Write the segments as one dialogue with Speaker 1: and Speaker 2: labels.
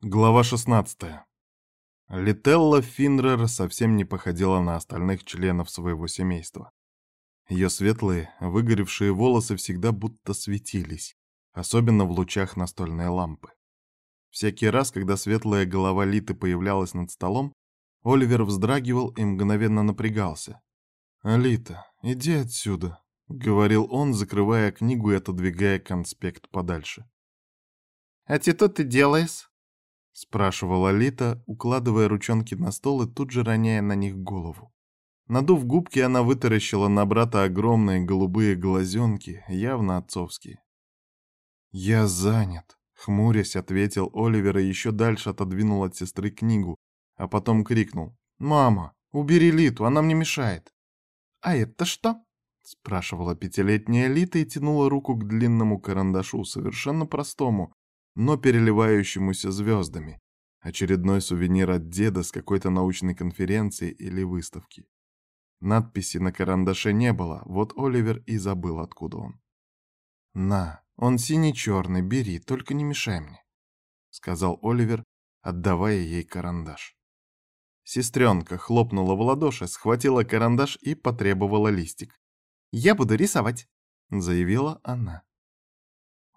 Speaker 1: Глава 16. Лителла Финрер совсем не походила на остальных членов своего семейства. Ее светлые, выгоревшие волосы всегда будто светились, особенно в лучах настольной лампы. Всякий раз, когда светлая голова Литы появлялась над столом, Оливер вздрагивал и мгновенно напрягался. «Алита, иди отсюда», — говорил он, закрывая книгу и отодвигая конспект подальше.
Speaker 2: «А ты что ты делаешь?»
Speaker 1: — спрашивала Лита, укладывая ручонки на стол и тут же роняя на них голову. Надув губки, она вытаращила на брата огромные голубые глазенки, явно отцовские. «Я занят», — хмурясь, ответил Оливер и еще дальше отодвинул от сестры книгу, а потом крикнул. «Мама, убери Литу, она мне мешает».
Speaker 2: «А это что?»
Speaker 1: — спрашивала пятилетняя Лита и тянула руку к длинному карандашу, совершенно простому, но переливающемуся звездами. Очередной сувенир от деда с какой-то научной конференции или выставки. Надписи на карандаше не было, вот Оливер и забыл, откуда он. «На, он синий-черный, бери, только не мешай мне», — сказал Оливер, отдавая ей карандаш. Сестренка хлопнула в ладоши, схватила карандаш и потребовала листик.
Speaker 2: «Я буду рисовать», —
Speaker 1: заявила она.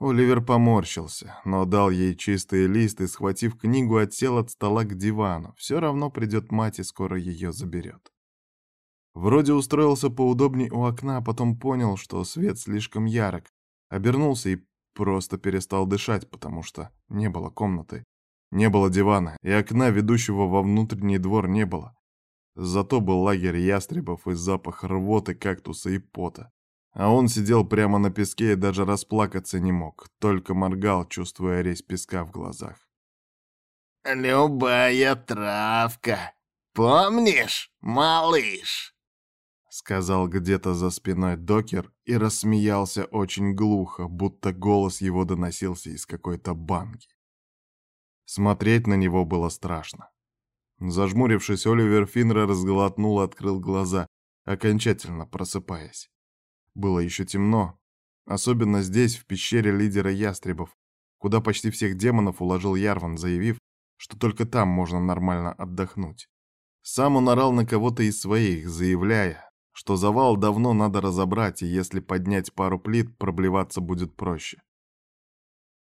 Speaker 1: Оливер поморщился, но дал ей чистый лист и, схватив книгу, отсел от стола к дивану. Все равно придет мать и скоро ее заберет. Вроде устроился поудобней у окна, а потом понял, что свет слишком ярок. Обернулся и просто перестал дышать, потому что не было комнаты. Не было дивана, и окна, ведущего во внутренний двор, не было. Зато был лагерь ястребов и запах рвоты, кактуса и пота. А он сидел прямо на песке и даже расплакаться не мог, только моргал, чувствуя резь песка в глазах.
Speaker 3: «Любая травка. Помнишь, малыш?»
Speaker 1: Сказал где-то за спиной докер и рассмеялся очень глухо, будто голос его доносился из какой-то банки. Смотреть на него было страшно. Зажмурившись, Оливер Финнер разглотнул и открыл глаза, окончательно просыпаясь. Было еще темно, особенно здесь, в пещере лидера ястребов, куда почти всех демонов уложил Ярван, заявив, что только там можно нормально отдохнуть. Сам он орал на кого-то из своих, заявляя, что завал давно надо разобрать, и если поднять пару плит, проблеваться будет проще.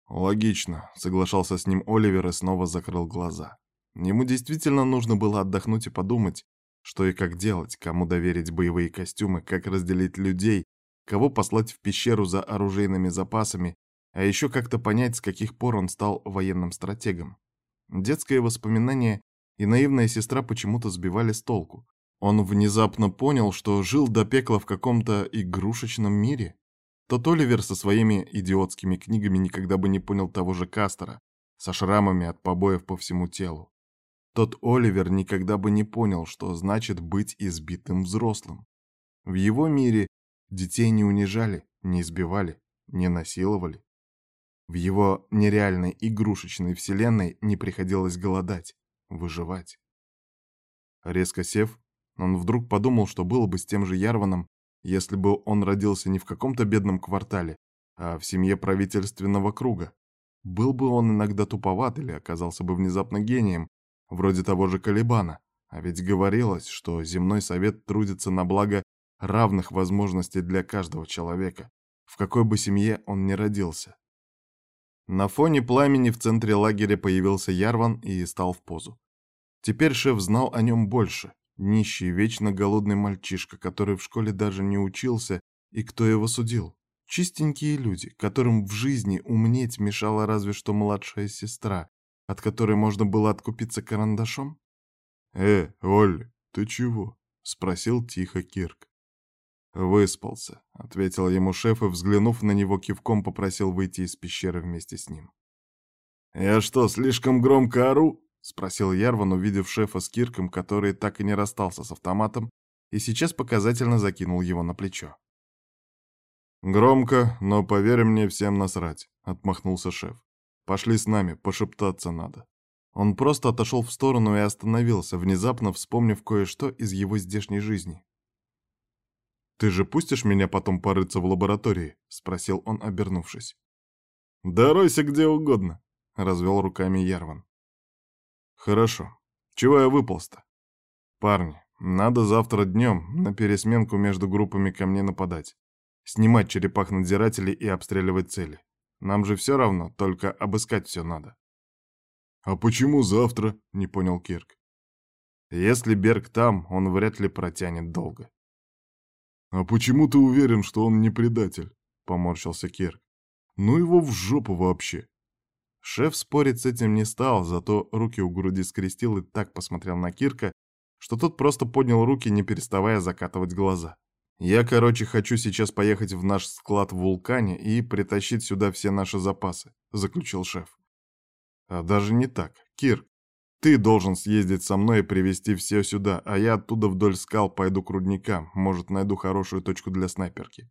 Speaker 1: «Логично», — соглашался с ним Оливер и снова закрыл глаза. Ему действительно нужно было отдохнуть и подумать, что и как делать, кому доверить боевые костюмы, как разделить людей, кого послать в пещеру за оружейными запасами, а еще как-то понять, с каких пор он стал военным стратегом. Детское воспоминание и наивная сестра почему-то сбивали с толку. Он внезапно понял, что жил до пекла в каком-то игрушечном мире. Тот Оливер со своими идиотскими книгами никогда бы не понял того же Кастера, со шрамами от побоев по всему телу. Тот Оливер никогда бы не понял, что значит быть избитым взрослым. В его мире детей не унижали, не избивали, не насиловали. В его нереальной игрушечной вселенной не приходилось голодать, выживать. Резко сев, он вдруг подумал, что было бы с тем же Ярваном, если бы он родился не в каком-то бедном квартале, а в семье правительственного круга. Был бы он иногда туповат или оказался бы внезапно гением, вроде того же Калибана, а ведь говорилось, что земной совет трудится на благо равных возможностей для каждого человека, в какой бы семье он ни родился. На фоне пламени в центре лагеря появился Ярван и стал в позу. Теперь шеф знал о нем больше. Нищий, вечно голодный мальчишка, который в школе даже не учился, и кто его судил? Чистенькие люди, которым в жизни умнеть мешала разве что младшая сестра, от которой можно было откупиться карандашом? «Э, Олли, ты чего?» — спросил тихо Кирк. «Выспался», — ответил ему шеф и, взглянув на него, кивком попросил выйти из пещеры вместе с ним. «Я что, слишком громко ору?» — спросил Ярван, увидев шефа с Кирком, который так и не расстался с автоматом и сейчас показательно закинул его на плечо. «Громко, но, поверь мне, всем насрать», — отмахнулся шеф. Пошли с нами, пошептаться надо. Он просто отошел в сторону и остановился, внезапно вспомнив кое-что из его здешней жизни. «Ты же пустишь меня потом порыться в лаборатории?» — спросил он, обернувшись. «Да ройся где угодно», — развел руками Ярван. Хорошо. Чего я выполз-то? Парни, надо завтра днем на пересменку между группами ко мне нападать. Снимать черепах-надзирателей и обстреливать цели. Нам же все равно, только обыскать все надо. «А почему завтра?» — не понял Кирк. «Если Берг там, он вряд ли протянет долго». «А почему ты уверен, что он не предатель?» — поморщился Кирк. «Ну его в жопу вообще!» Шеф спорить с этим не стал, зато руки у груди скрестил и так посмотрел на Кирка, что тот просто поднял руки, не переставая закатывать глаза. «Я, короче, хочу сейчас поехать в наш склад в Вулкане и притащить сюда все наши запасы», — заключил шеф. А даже не так. Кир, ты должен съездить со мной и привезти все сюда, а я оттуда вдоль скал пойду к рудникам, может, найду хорошую точку для снайперки.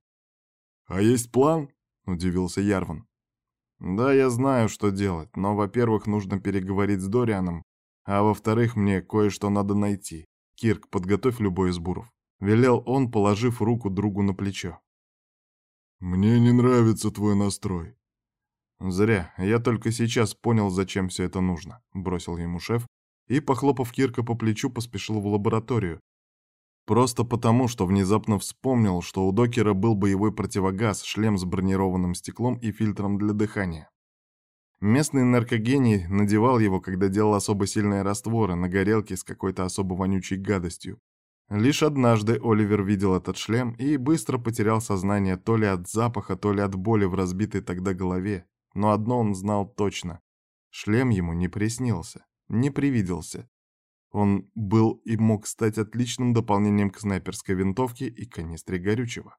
Speaker 1: А есть план? Удивился Ярван. Да, я знаю, что делать, но, во-первых, нужно переговорить с Дорианом, а во-вторых, мне кое-что надо найти. Кирк, подготовь любой из буров. Велел он, положив руку другу на плечо. «Мне не нравится твой настрой», «Зря. Я только сейчас понял, зачем все это нужно», — бросил ему шеф и, похлопав Кирка по плечу, поспешил в лабораторию. Просто потому, что внезапно вспомнил, что у докера был боевой противогаз, шлем с бронированным стеклом и фильтром для дыхания. Местный наркогений надевал его, когда делал особо сильные растворы на горелке с какой-то особо вонючей гадостью. Лишь однажды Оливер видел этот шлем и быстро потерял сознание то ли от запаха, то ли от боли в разбитой тогда голове. Но одно он знал точно. Шлем ему не приснился, не привиделся. Он был и мог стать отличным дополнением к снайперской винтовке и канистре горючего.